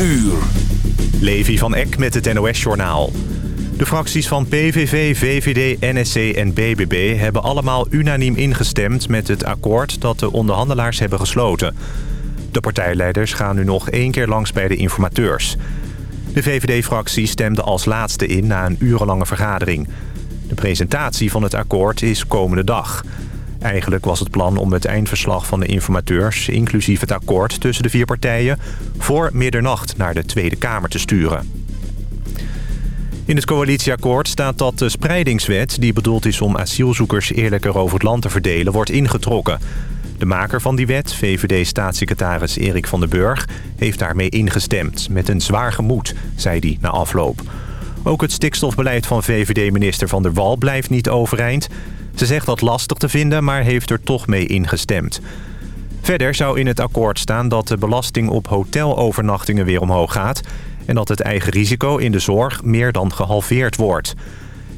uur. Levi van Eck met het NOS-journaal. De fracties van PVV, VVD, NSC en BBB hebben allemaal unaniem ingestemd... met het akkoord dat de onderhandelaars hebben gesloten. De partijleiders gaan nu nog één keer langs bij de informateurs. De VVD-fractie stemde als laatste in na een urenlange vergadering. De presentatie van het akkoord is komende dag... Eigenlijk was het plan om het eindverslag van de informateurs... inclusief het akkoord tussen de vier partijen... voor middernacht naar de Tweede Kamer te sturen. In het coalitieakkoord staat dat de spreidingswet... die bedoeld is om asielzoekers eerlijker over het land te verdelen... wordt ingetrokken. De maker van die wet, VVD-staatssecretaris Erik van den Burg... heeft daarmee ingestemd, met een zwaar gemoed, zei hij na afloop. Ook het stikstofbeleid van VVD-minister Van der Wal blijft niet overeind... Ze zegt dat lastig te vinden, maar heeft er toch mee ingestemd. Verder zou in het akkoord staan dat de belasting op hotelovernachtingen weer omhoog gaat... en dat het eigen risico in de zorg meer dan gehalveerd wordt.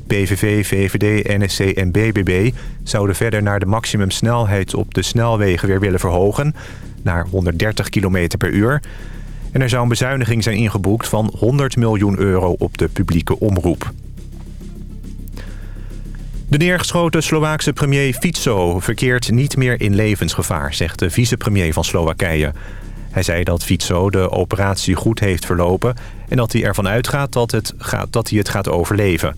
PVV, VVD, NSC en BBB zouden verder naar de maximumsnelheid op de snelwegen weer willen verhogen... naar 130 km per uur. En er zou een bezuiniging zijn ingeboekt van 100 miljoen euro op de publieke omroep. De neergeschoten Slovaakse premier Fico verkeert niet meer in levensgevaar... zegt de vicepremier van Slowakije. Hij zei dat Fico de operatie goed heeft verlopen... en dat hij ervan uitgaat dat, het gaat, dat hij het gaat overleven.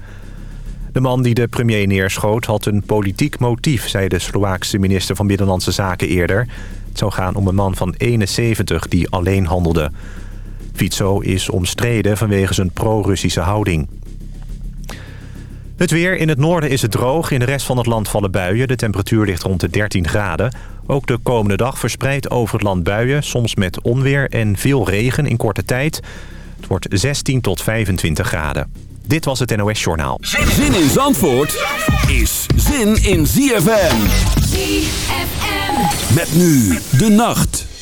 De man die de premier neerschoot had een politiek motief... zei de Slovaakse minister van Binnenlandse Zaken eerder. Het zou gaan om een man van 71 die alleen handelde. Fico is omstreden vanwege zijn pro-Russische houding. Het weer. In het noorden is het droog. In de rest van het land vallen buien. De temperatuur ligt rond de 13 graden. Ook de komende dag verspreid over het land buien. Soms met onweer en veel regen in korte tijd. Het wordt 16 tot 25 graden. Dit was het NOS Journaal. Zin in Zandvoort is zin in ZFM. ZFM. Met nu de nacht.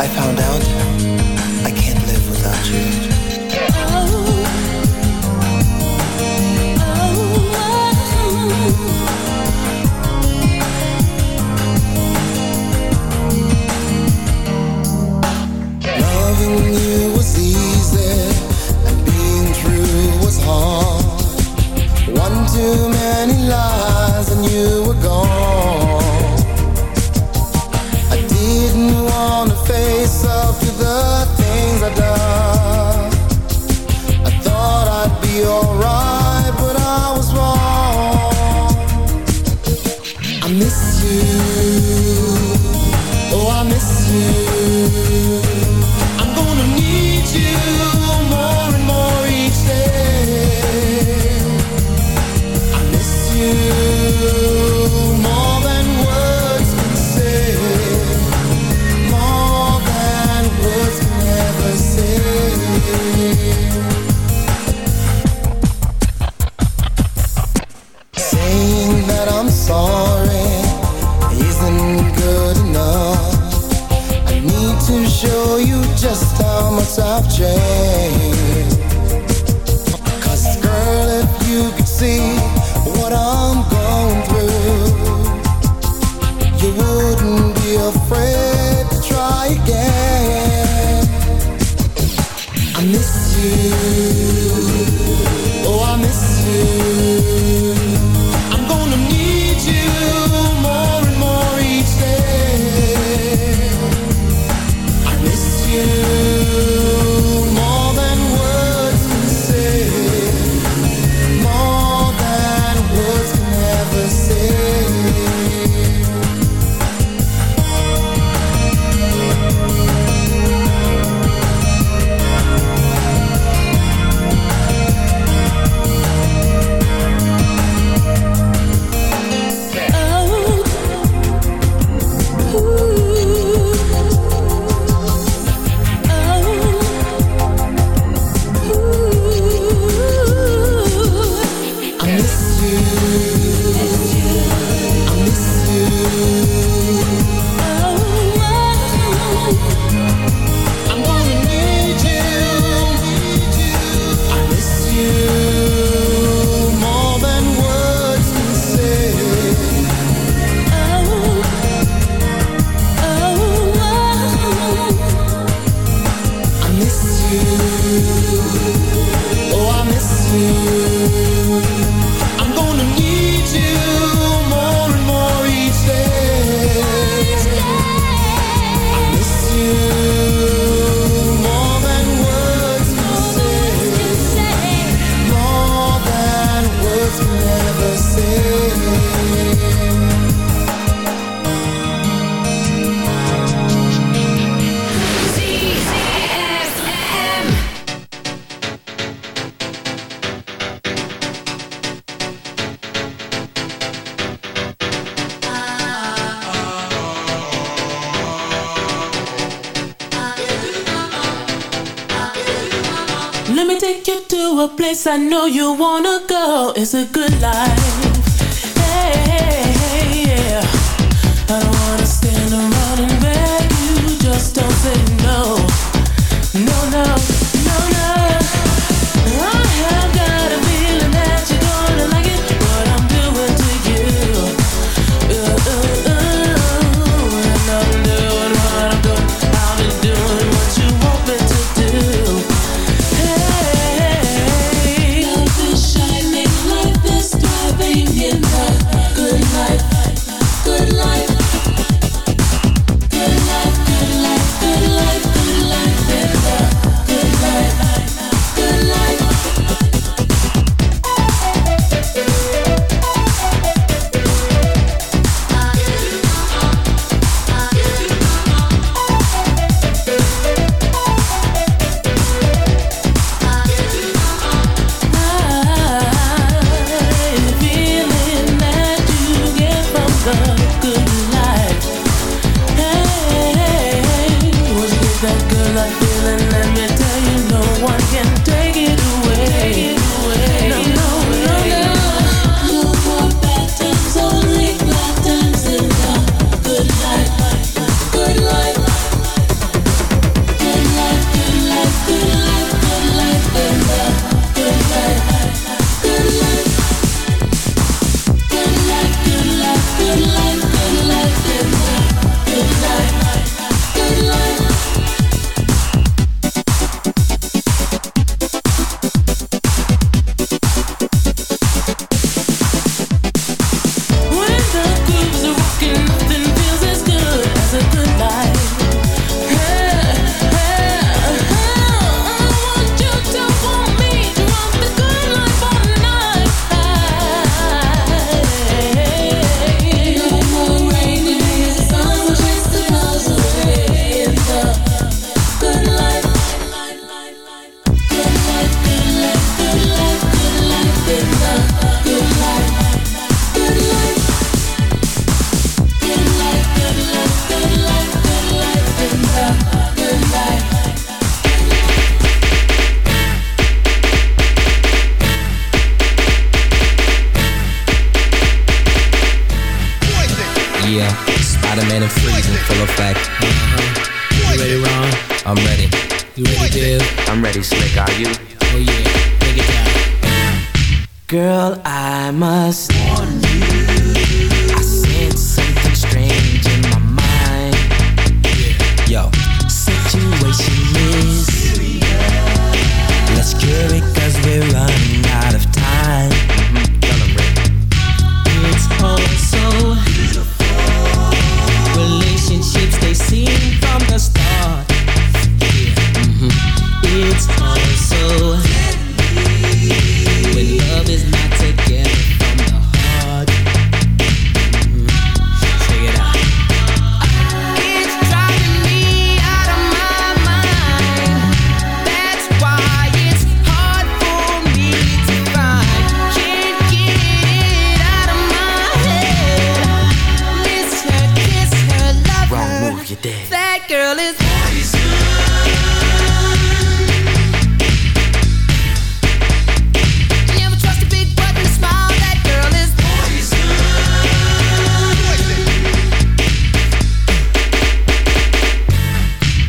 I found out I can't live without you.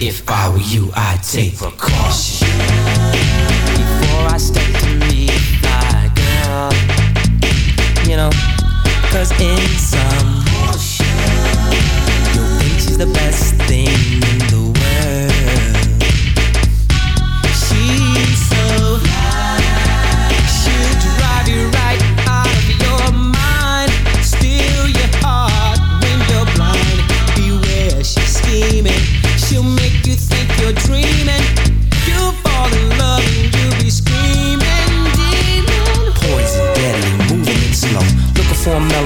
If I were you, I'd take precaution before I step to meet my girl. You know, cause in some, emotions, your bitch is the best thing in the world.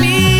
me.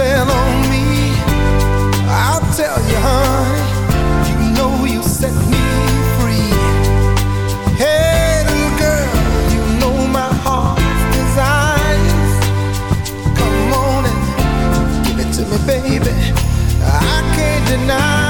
fell on me. I'll tell you, honey, you know you set me free. Hey, little girl, you know my heart's desires. Come on and give it to me, baby. I can't deny.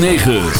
106.9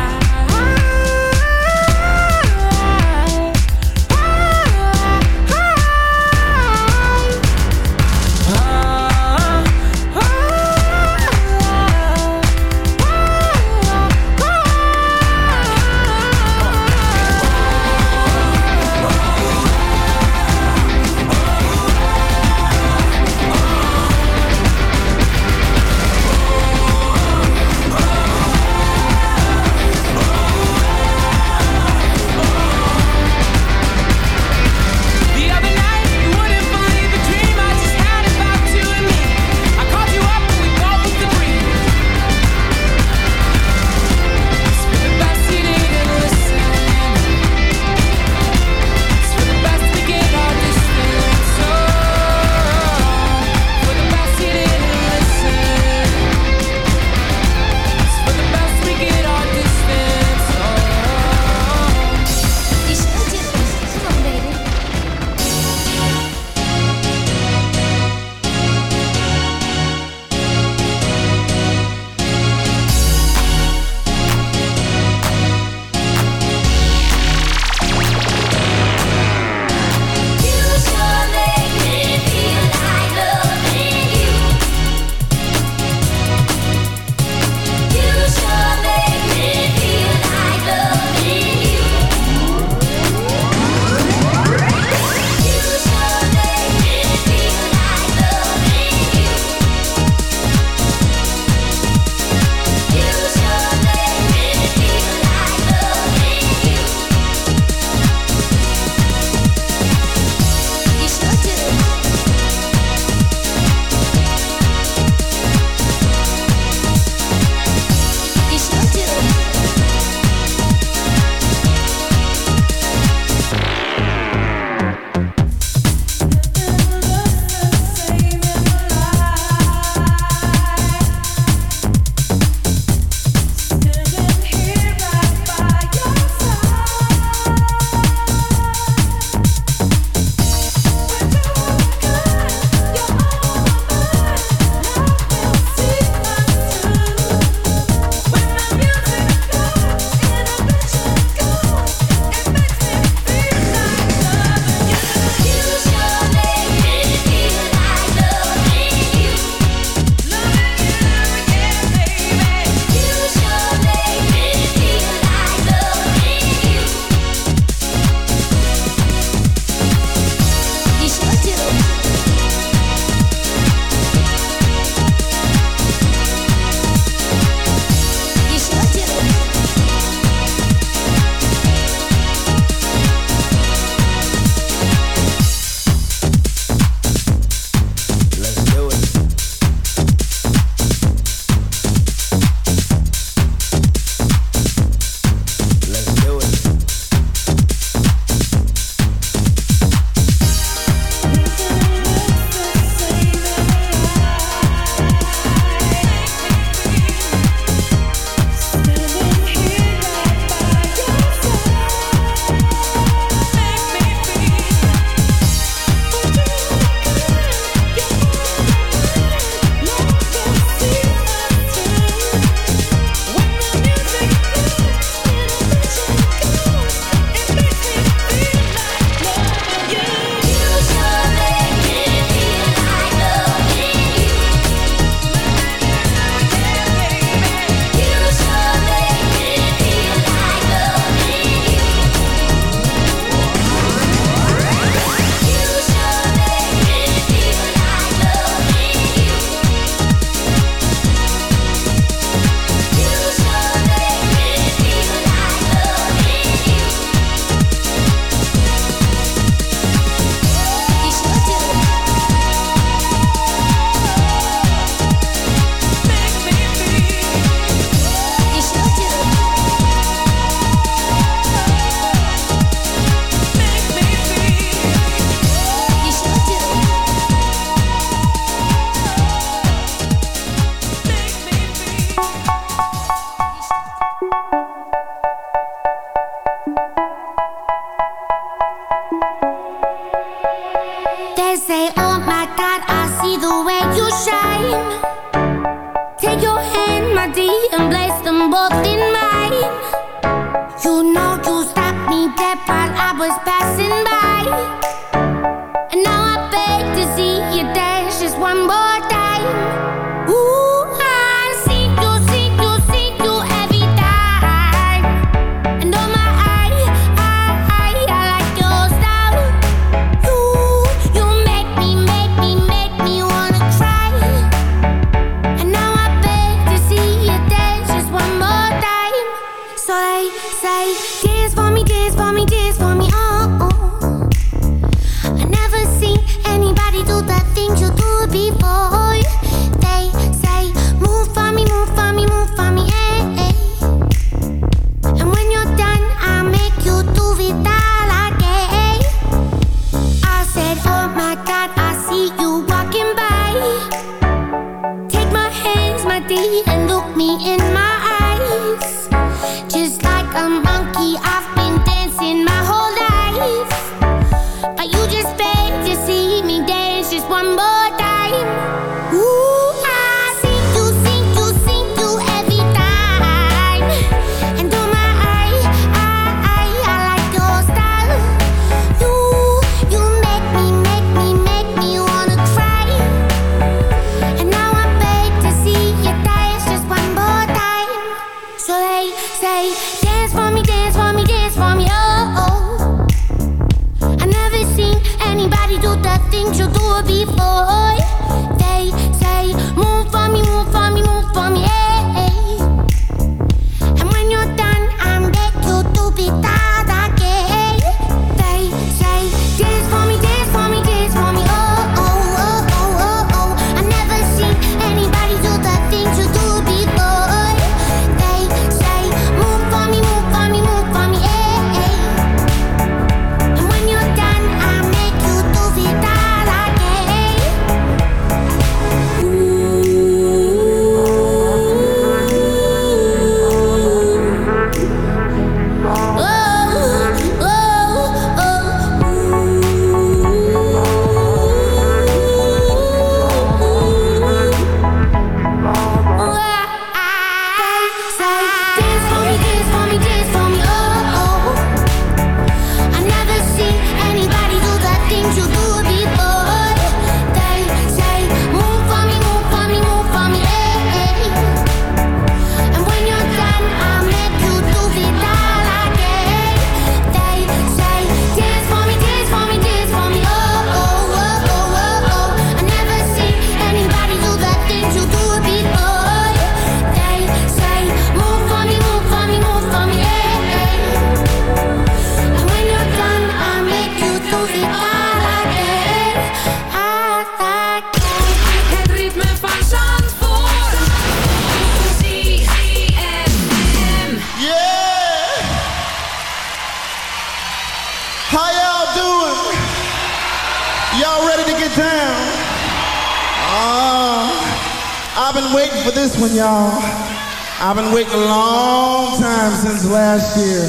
last year.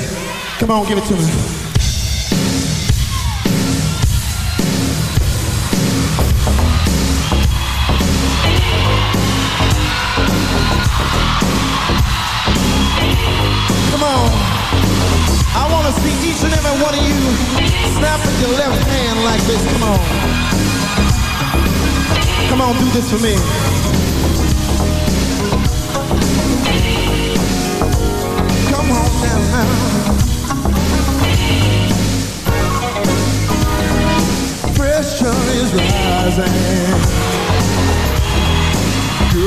Come on, give it to me. Come on. I want to see each and every one of you snap with your left hand like this. Come on. Come on, do this for me.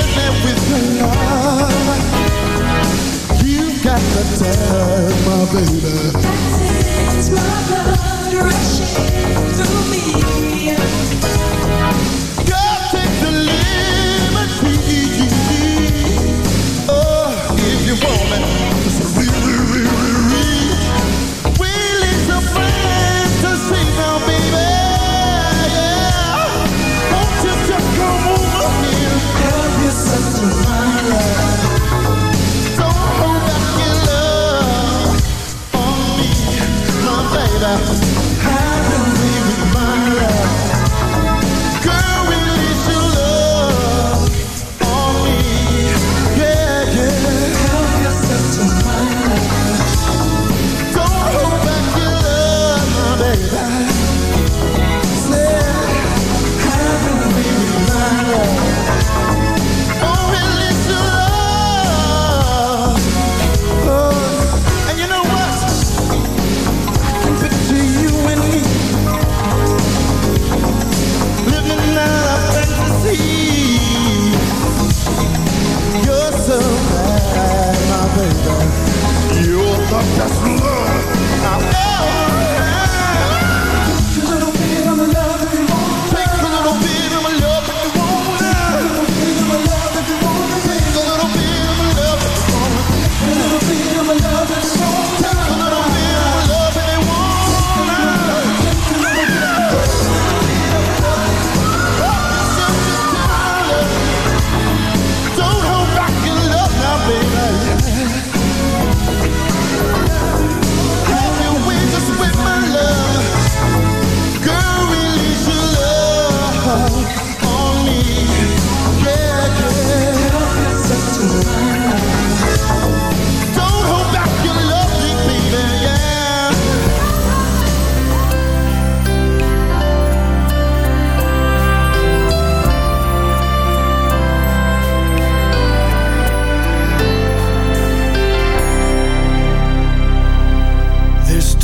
baby. That's it, my baby.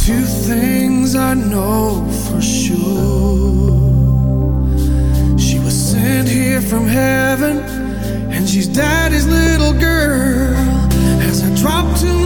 Two things I know for sure. She was sent here from heaven, and she's daddy's little girl. As I drop to